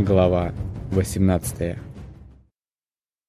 Глава 18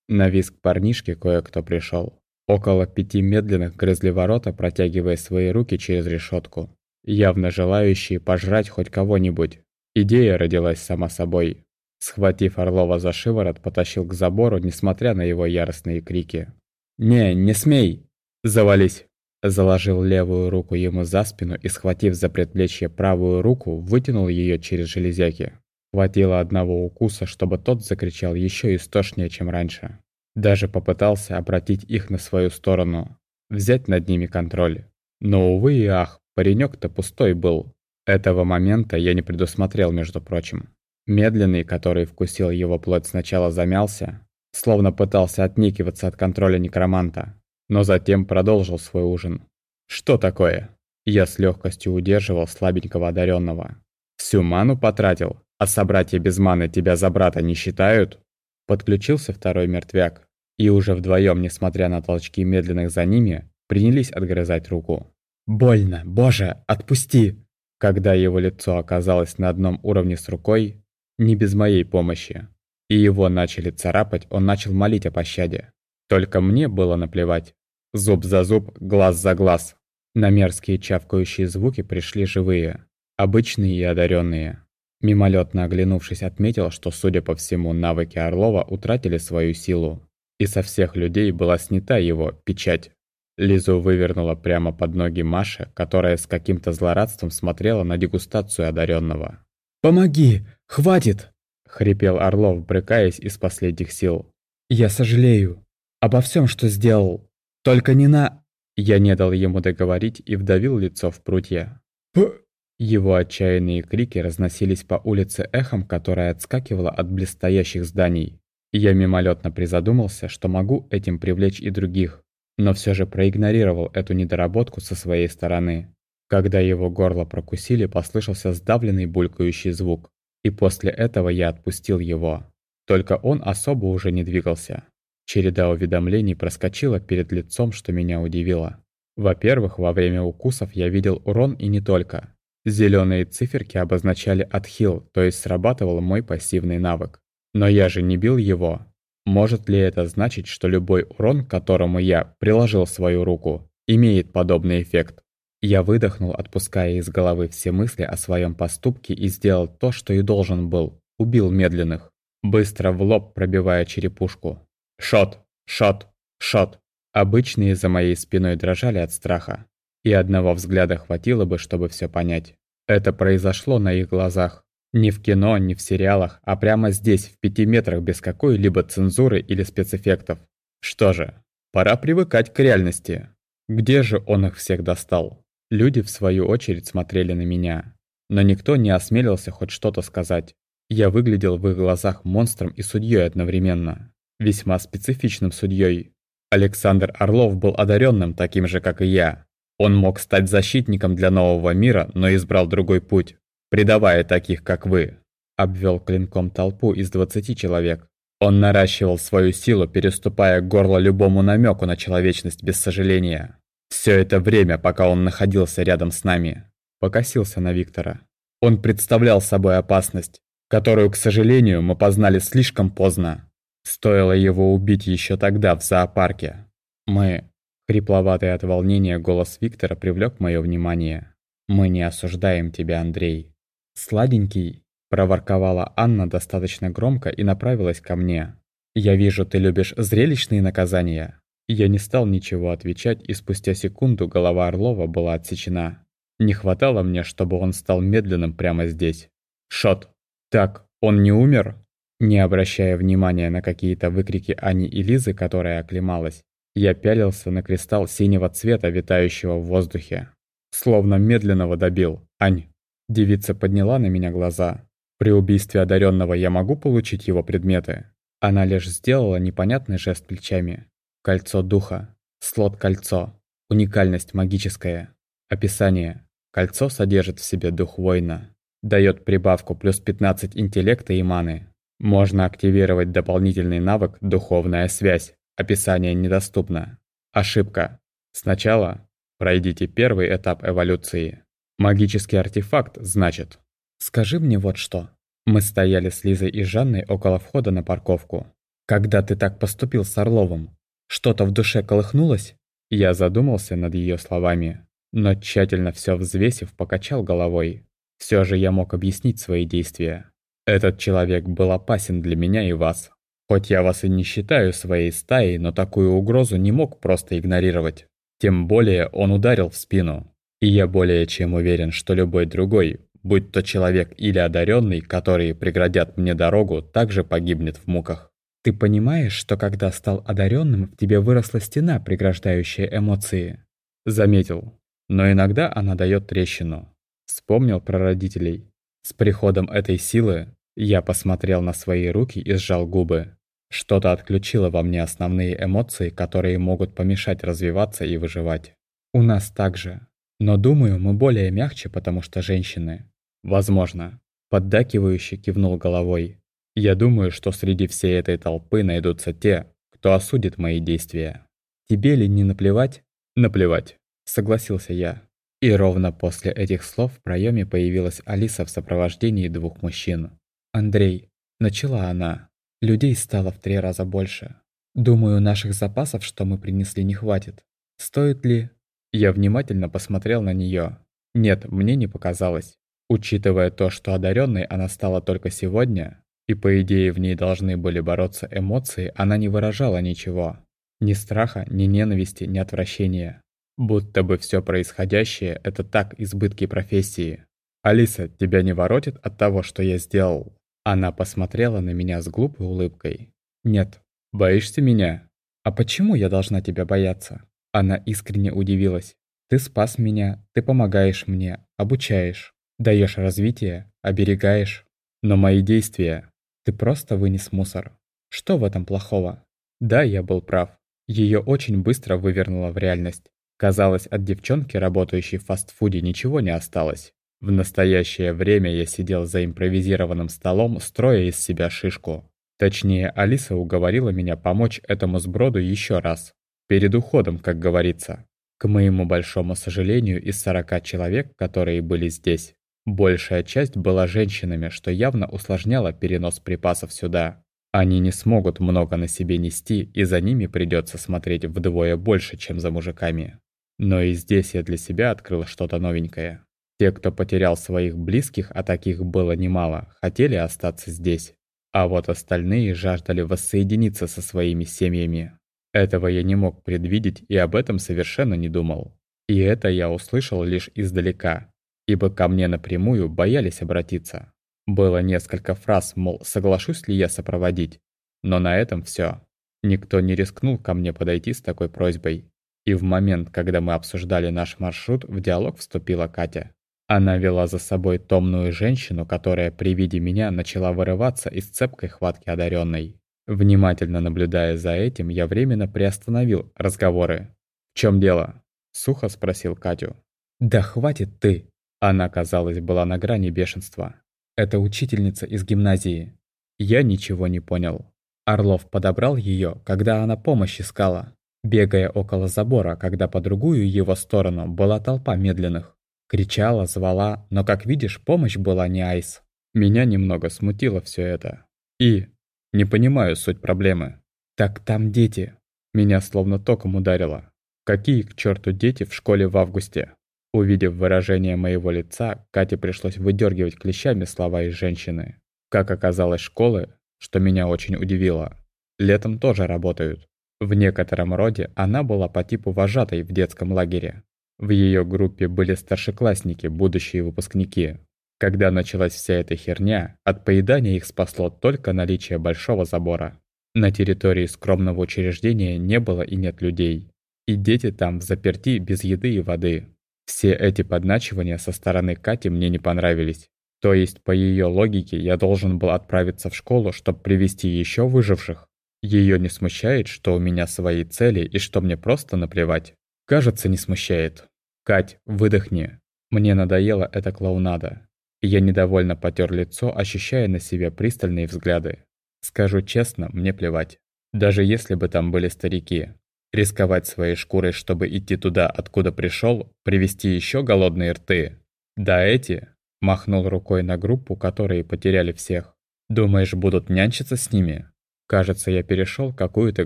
На виск парнишки кое-кто пришел. Около пяти медленных грызли ворота, протягивая свои руки через решетку, явно желающие пожрать хоть кого-нибудь. Идея родилась сама собой. Схватив Орлова за шиворот, потащил к забору, несмотря на его яростные крики. «Не, не смей! Завались!» Заложил левую руку ему за спину и, схватив за предплечье правую руку, вытянул ее через железяки. Хватило одного укуса, чтобы тот закричал еще истошнее, чем раньше. Даже попытался обратить их на свою сторону, взять над ними контроль. Но, увы и ах, паренек-то пустой был. Этого момента я не предусмотрел, между прочим. Медленный, который вкусил его плоть, сначала замялся, словно пытался отникиваться от контроля некроманта, но затем продолжил свой ужин. «Что такое?» Я с легкостью удерживал слабенького одаренного. «Всю ману потратил? А собратья без маны тебя за брата не считают?» Подключился второй мертвяк, и уже вдвоем, несмотря на толчки медленных за ними, принялись отгрызать руку. «Больно! Боже, отпусти!» Когда его лицо оказалось на одном уровне с рукой, не без моей помощи, и его начали царапать, он начал молить о пощаде. Только мне было наплевать. Зуб за зуб, глаз за глаз. На мерзкие чавкающие звуки пришли живые, обычные и одаренные. Мимолетно оглянувшись, отметил, что, судя по всему, навыки Орлова утратили свою силу. И со всех людей была снята его печать. Лизу вывернула прямо под ноги Маши, которая с каким-то злорадством смотрела на дегустацию одаренного. «Помоги! Хватит!» — хрипел Орлов, брыкаясь из последних сил. «Я сожалею. Обо всем, что сделал. Только не на...» Я не дал ему договорить и вдавил лицо в прутья. «П...» Его отчаянные крики разносились по улице эхом, которое отскакивало от блестящих зданий. Я мимолетно призадумался, что могу этим привлечь и других, но все же проигнорировал эту недоработку со своей стороны. Когда его горло прокусили, послышался сдавленный булькающий звук, и после этого я отпустил его. Только он особо уже не двигался. Череда уведомлений проскочила перед лицом, что меня удивило. Во-первых, во время укусов я видел урон и не только. Зеленые циферки обозначали отхил, то есть срабатывал мой пассивный навык. Но я же не бил его. Может ли это значить, что любой урон, к которому я приложил свою руку, имеет подобный эффект? Я выдохнул, отпуская из головы все мысли о своем поступке и сделал то, что и должен был. Убил медленных. Быстро в лоб пробивая черепушку. Шот, шот, шот. Обычные за моей спиной дрожали от страха. И одного взгляда хватило бы, чтобы все понять. Это произошло на их глазах. Не в кино, не в сериалах, а прямо здесь, в пяти метрах, без какой-либо цензуры или спецэффектов. Что же, пора привыкать к реальности. Где же он их всех достал? Люди, в свою очередь, смотрели на меня. Но никто не осмелился хоть что-то сказать. Я выглядел в их глазах монстром и судьей одновременно. Весьма специфичным судьей. Александр Орлов был одаренным, таким же, как и я. Он мог стать защитником для нового мира, но избрал другой путь, предавая таких, как вы. Обвел клинком толпу из 20 человек. Он наращивал свою силу, переступая горло любому намеку на человечность без сожаления. Все это время, пока он находился рядом с нами, покосился на Виктора. Он представлял собой опасность, которую, к сожалению, мы познали слишком поздно. Стоило его убить еще тогда в зоопарке. Мы Хрипловатый от волнения голос Виктора привлек мое внимание. «Мы не осуждаем тебя, Андрей». «Сладенький», – проворковала Анна достаточно громко и направилась ко мне. «Я вижу, ты любишь зрелищные наказания». Я не стал ничего отвечать, и спустя секунду голова Орлова была отсечена. Не хватало мне, чтобы он стал медленным прямо здесь. «Шот! Так, он не умер?» Не обращая внимания на какие-то выкрики Ани и Лизы, которая оклемалась, я пялился на кристалл синего цвета, витающего в воздухе. Словно медленного добил. Ань. Девица подняла на меня глаза. При убийстве одаренного я могу получить его предметы? Она лишь сделала непонятный жест плечами. Кольцо духа. Слот-кольцо. Уникальность магическая. Описание. Кольцо содержит в себе дух воина. Дает прибавку плюс 15 интеллекта и маны. Можно активировать дополнительный навык «Духовная связь». Описание недоступно. Ошибка. Сначала пройдите первый этап эволюции. Магический артефакт, значит. Скажи мне вот что. Мы стояли с Лизой и Жанной около входа на парковку. Когда ты так поступил с Орловым, что-то в душе колыхнулось? Я задумался над ее словами, но тщательно все взвесив, покачал головой. Все же я мог объяснить свои действия. Этот человек был опасен для меня и вас. Хоть я вас и не считаю своей стаей, но такую угрозу не мог просто игнорировать. Тем более он ударил в спину. И я более чем уверен, что любой другой, будь то человек или одаренный, которые преградят мне дорогу, также погибнет в муках. Ты понимаешь, что когда стал одаренным, в тебе выросла стена, преграждающая эмоции? Заметил. Но иногда она дает трещину. Вспомнил про родителей. С приходом этой силы я посмотрел на свои руки и сжал губы. Что-то отключило во мне основные эмоции, которые могут помешать развиваться и выживать. У нас так же. Но думаю, мы более мягче, потому что женщины. Возможно. Поддакивающе кивнул головой. Я думаю, что среди всей этой толпы найдутся те, кто осудит мои действия. Тебе ли не наплевать? Наплевать. Согласился я. И ровно после этих слов в проеме появилась Алиса в сопровождении двух мужчин. «Андрей», — начала она, — «людей стало в три раза больше. Думаю, наших запасов, что мы принесли, не хватит. Стоит ли...» Я внимательно посмотрел на нее. Нет, мне не показалось. Учитывая то, что одаренной она стала только сегодня, и по идее в ней должны были бороться эмоции, она не выражала ничего. Ни страха, ни ненависти, ни отвращения. Будто бы все происходящее — это так избытки профессии. «Алиса, тебя не воротит от того, что я сделал?» Она посмотрела на меня с глупой улыбкой. «Нет. Боишься меня?» «А почему я должна тебя бояться?» Она искренне удивилась. «Ты спас меня, ты помогаешь мне, обучаешь, даешь развитие, оберегаешь. Но мои действия... Ты просто вынес мусор. Что в этом плохого?» Да, я был прав. Ее очень быстро вывернуло в реальность. Казалось, от девчонки, работающей в фастфуде, ничего не осталось. В настоящее время я сидел за импровизированным столом, строя из себя шишку. Точнее, Алиса уговорила меня помочь этому сброду еще раз. Перед уходом, как говорится. К моему большому сожалению, из 40 человек, которые были здесь, большая часть была женщинами, что явно усложняло перенос припасов сюда. Они не смогут много на себе нести, и за ними придется смотреть вдвое больше, чем за мужиками. Но и здесь я для себя открыл что-то новенькое. Те, кто потерял своих близких, а таких было немало, хотели остаться здесь. А вот остальные жаждали воссоединиться со своими семьями. Этого я не мог предвидеть и об этом совершенно не думал. И это я услышал лишь издалека, ибо ко мне напрямую боялись обратиться. Было несколько фраз, мол, соглашусь ли я сопроводить, но на этом все. Никто не рискнул ко мне подойти с такой просьбой. И в момент, когда мы обсуждали наш маршрут, в диалог вступила Катя. Она вела за собой томную женщину, которая при виде меня начала вырываться из цепкой хватки одаренной. Внимательно наблюдая за этим, я временно приостановил разговоры. «В чем дело?» – сухо спросил Катю. «Да хватит ты!» Она, казалось, была на грани бешенства. «Это учительница из гимназии». Я ничего не понял. Орлов подобрал ее, когда она помощь искала бегая около забора, когда по другую его сторону была толпа медленных. Кричала, звала, но, как видишь, помощь была не айс. Меня немного смутило все это. И не понимаю суть проблемы. Так там дети. Меня словно током ударило. Какие к черту дети в школе в августе? Увидев выражение моего лица, Кате пришлось выдергивать клещами слова из женщины. Как оказалось, школы, что меня очень удивило, летом тоже работают. В некотором роде она была по типу вожатой в детском лагере. В ее группе были старшеклассники, будущие выпускники. Когда началась вся эта херня, от поедания их спасло только наличие большого забора. На территории скромного учреждения не было и нет людей. И дети там в заперти без еды и воды. Все эти подначивания со стороны Кати мне не понравились. То есть, по ее логике, я должен был отправиться в школу, чтобы привести еще выживших. Ее не смущает, что у меня свои цели и что мне просто наплевать. Кажется, не смущает. Кать, выдохни. Мне надоела эта клоунада. Я недовольно потер лицо, ощущая на себе пристальные взгляды. Скажу честно, мне плевать. Даже если бы там были старики. Рисковать своей шкурой, чтобы идти туда, откуда пришел, привести еще голодные рты. Да эти, Махнул рукой на группу, которые потеряли всех. Думаешь, будут нянчиться с ними? Кажется, я перешел какую-то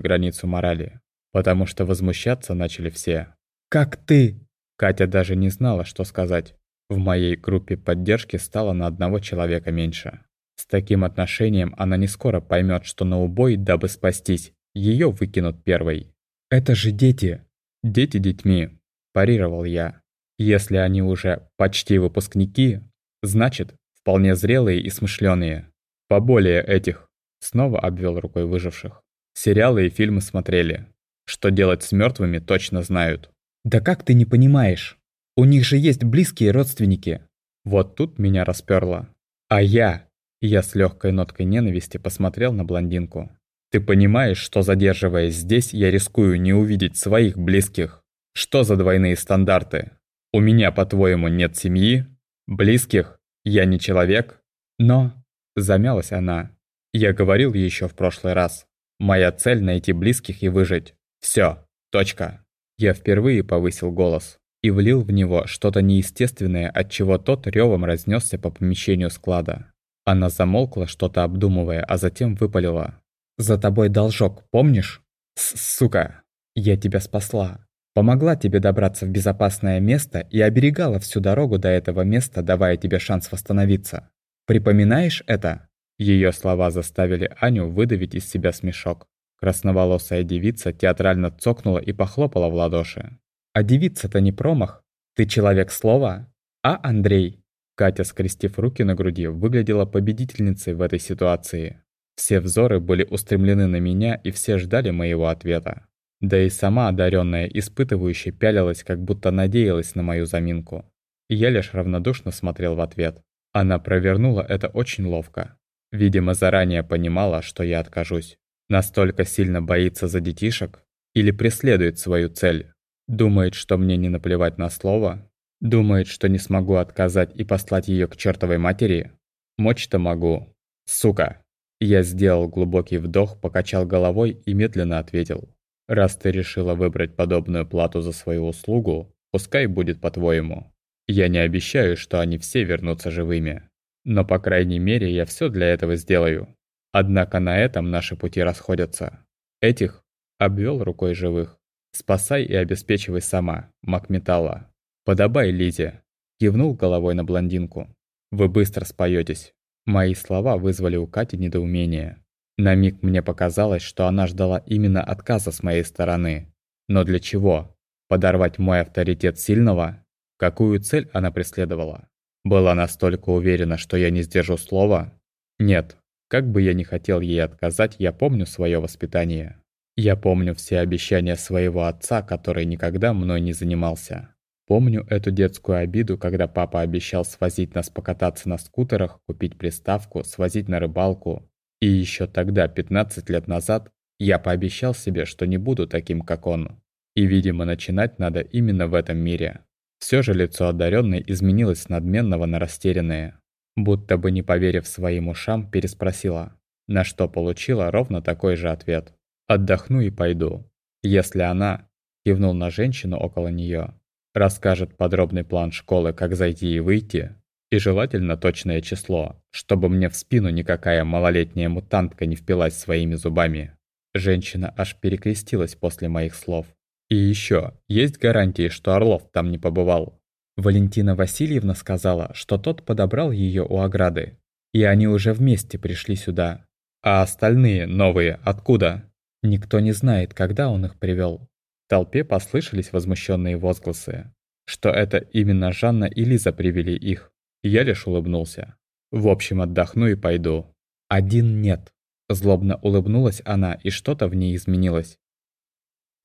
границу морали. Потому что возмущаться начали все. «Как ты?» Катя даже не знала, что сказать. В моей группе поддержки стало на одного человека меньше. С таким отношением она не скоро поймет, что на убой, дабы спастись, ее выкинут первой. «Это же дети!» «Дети детьми», – парировал я. «Если они уже почти выпускники, значит, вполне зрелые и смышленые. Поболее этих», – снова обвел рукой выживших. «Сериалы и фильмы смотрели. Что делать с мертвыми, точно знают». «Да как ты не понимаешь? У них же есть близкие родственники». Вот тут меня расперло. А я, я с легкой ноткой ненависти посмотрел на блондинку. Ты понимаешь, что задерживаясь здесь, я рискую не увидеть своих близких? Что за двойные стандарты? У меня, по-твоему, нет семьи? Близких? Я не человек? Но... Замялась она. Я говорил еще в прошлый раз. Моя цель — найти близких и выжить. Все. Точка. Я впервые повысил голос и влил в него что-то неестественное, от чего тот ревом разнесся по помещению склада. Она замолкла, что-то обдумывая, а затем выпалила. «За тобой должок, помнишь? Сука! Я тебя спасла. Помогла тебе добраться в безопасное место и оберегала всю дорогу до этого места, давая тебе шанс восстановиться. Припоминаешь это?» Ее слова заставили Аню выдавить из себя смешок. Красноволосая девица театрально цокнула и похлопала в ладоши. «А девица-то не промах. Ты человек слова. А, Андрей?» Катя, скрестив руки на груди, выглядела победительницей в этой ситуации. Все взоры были устремлены на меня, и все ждали моего ответа. Да и сама одаренная испытывающая пялилась, как будто надеялась на мою заминку. И я лишь равнодушно смотрел в ответ. Она провернула это очень ловко. Видимо, заранее понимала, что я откажусь. Настолько сильно боится за детишек? Или преследует свою цель? Думает, что мне не наплевать на слово? Думает, что не смогу отказать и послать ее к чертовой матери? Мочь-то могу. Сука. Я сделал глубокий вдох, покачал головой и медленно ответил. Раз ты решила выбрать подобную плату за свою услугу, пускай будет по-твоему. Я не обещаю, что они все вернутся живыми. Но, по крайней мере, я все для этого сделаю. Однако на этом наши пути расходятся. Этих обвел рукой живых. Спасай и обеспечивай сама, маг металла. «Подобай, Лизе!» – кивнул головой на блондинку. «Вы быстро споетесь. Мои слова вызвали у Кати недоумение. На миг мне показалось, что она ждала именно отказа с моей стороны. Но для чего? Подорвать мой авторитет сильного? Какую цель она преследовала? Была настолько уверена, что я не сдержу слова? Нет, как бы я ни хотел ей отказать, я помню свое воспитание. Я помню все обещания своего отца, который никогда мной не занимался. Помню эту детскую обиду, когда папа обещал свозить нас покататься на скутерах, купить приставку, свозить на рыбалку. И еще тогда, 15 лет назад, я пообещал себе, что не буду таким, как он. И, видимо, начинать надо именно в этом мире. Все же лицо одаренной изменилось с надменного на растерянное. Будто бы не поверив своим ушам, переспросила. На что получила ровно такой же ответ. «Отдохну и пойду». Если она, кивнул на женщину около нее, расскажет подробный план школы, как зайти и выйти, и желательно точное число, чтобы мне в спину никакая малолетняя мутантка не впилась своими зубами. Женщина аж перекрестилась после моих слов. И еще, есть гарантии, что Орлов там не побывал. Валентина Васильевна сказала, что тот подобрал ее у ограды, и они уже вместе пришли сюда. А остальные, новые, откуда? Никто не знает, когда он их привел. В толпе послышались возмущенные возгласы, что это именно Жанна и Лиза привели их. Я лишь улыбнулся. В общем, отдохну и пойду. Один нет. Злобно улыбнулась она, и что-то в ней изменилось.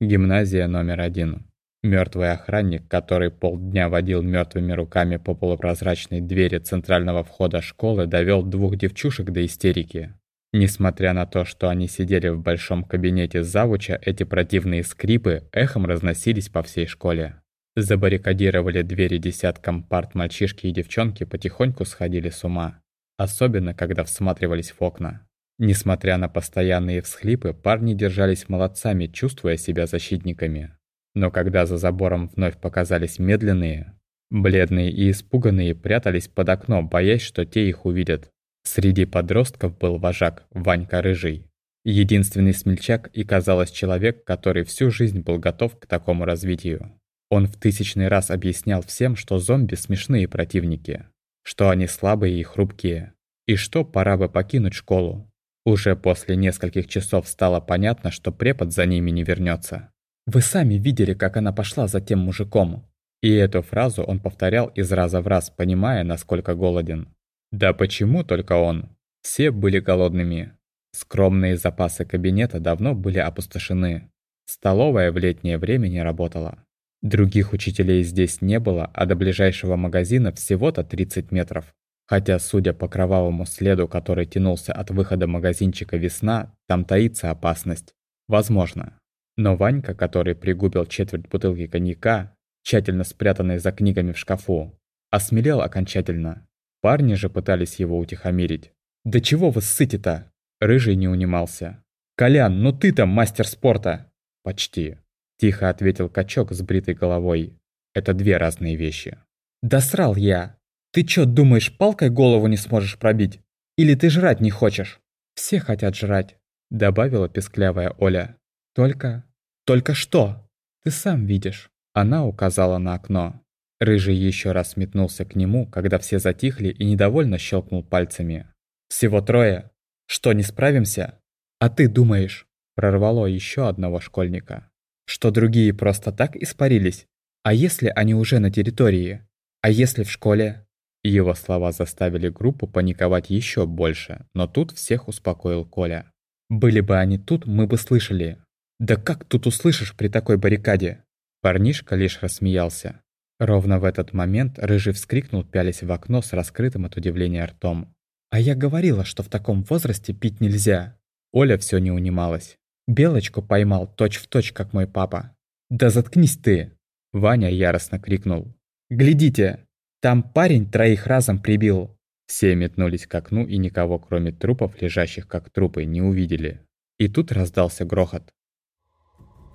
Гимназия номер один. Мертвый охранник, который полдня водил мертвыми руками по полупрозрачной двери центрального входа школы, довел двух девчушек до истерики. Несмотря на то, что они сидели в большом кабинете завуча, эти противные скрипы эхом разносились по всей школе. Забаррикадировали двери десяткам парт мальчишки и девчонки потихоньку сходили с ума. Особенно, когда всматривались в окна. Несмотря на постоянные всхлипы, парни держались молодцами, чувствуя себя защитниками. Но когда за забором вновь показались медленные, Бледные и испуганные прятались под окно, боясь, что те их увидят. Среди подростков был вожак, Ванька Рыжий. Единственный смельчак и, казалось, человек, который всю жизнь был готов к такому развитию. Он в тысячный раз объяснял всем, что зомби смешные противники, что они слабые и хрупкие, и что пора бы покинуть школу. Уже после нескольких часов стало понятно, что препод за ними не вернется. «Вы сами видели, как она пошла за тем мужиком». И эту фразу он повторял из раза в раз, понимая, насколько голоден. Да почему только он? Все были голодными. Скромные запасы кабинета давно были опустошены. Столовая в летнее время не работала. Других учителей здесь не было, а до ближайшего магазина всего-то 30 метров. Хотя, судя по кровавому следу, который тянулся от выхода магазинчика «Весна», там таится опасность. Возможно. Но Ванька, который пригубил четверть бутылки коньяка, тщательно спрятанной за книгами в шкафу, осмелел окончательно. Парни же пытались его утихомирить. «Да чего вы ссыте-то?» Рыжий не унимался. «Колян, ну ты-то мастер спорта!» «Почти», – тихо ответил качок с бритой головой. «Это две разные вещи». «Да срал я!» Ты чё, думаешь, палкой голову не сможешь пробить? Или ты жрать не хочешь? Все хотят жрать, добавила песклявая Оля. Только... Только что? Ты сам видишь. Она указала на окно. Рыжий еще раз метнулся к нему, когда все затихли и недовольно щелкнул пальцами. «Всего трое. Что, не справимся?» «А ты думаешь?» Прорвало еще одного школьника. «Что другие просто так испарились? А если они уже на территории? А если в школе? Его слова заставили группу паниковать еще больше, но тут всех успокоил Коля. «Были бы они тут, мы бы слышали». «Да как тут услышишь при такой баррикаде?» Парнишка лишь рассмеялся. Ровно в этот момент Рыжий вскрикнул, пялись в окно с раскрытым от удивления ртом. «А я говорила, что в таком возрасте пить нельзя!» Оля все не унималась. «Белочку поймал точь-в-точь, точь, как мой папа!» «Да заткнись ты!» Ваня яростно крикнул. «Глядите! Там парень троих разом прибил. Все метнулись к окну и никого, кроме трупов, лежащих как трупы, не увидели. И тут раздался грохот.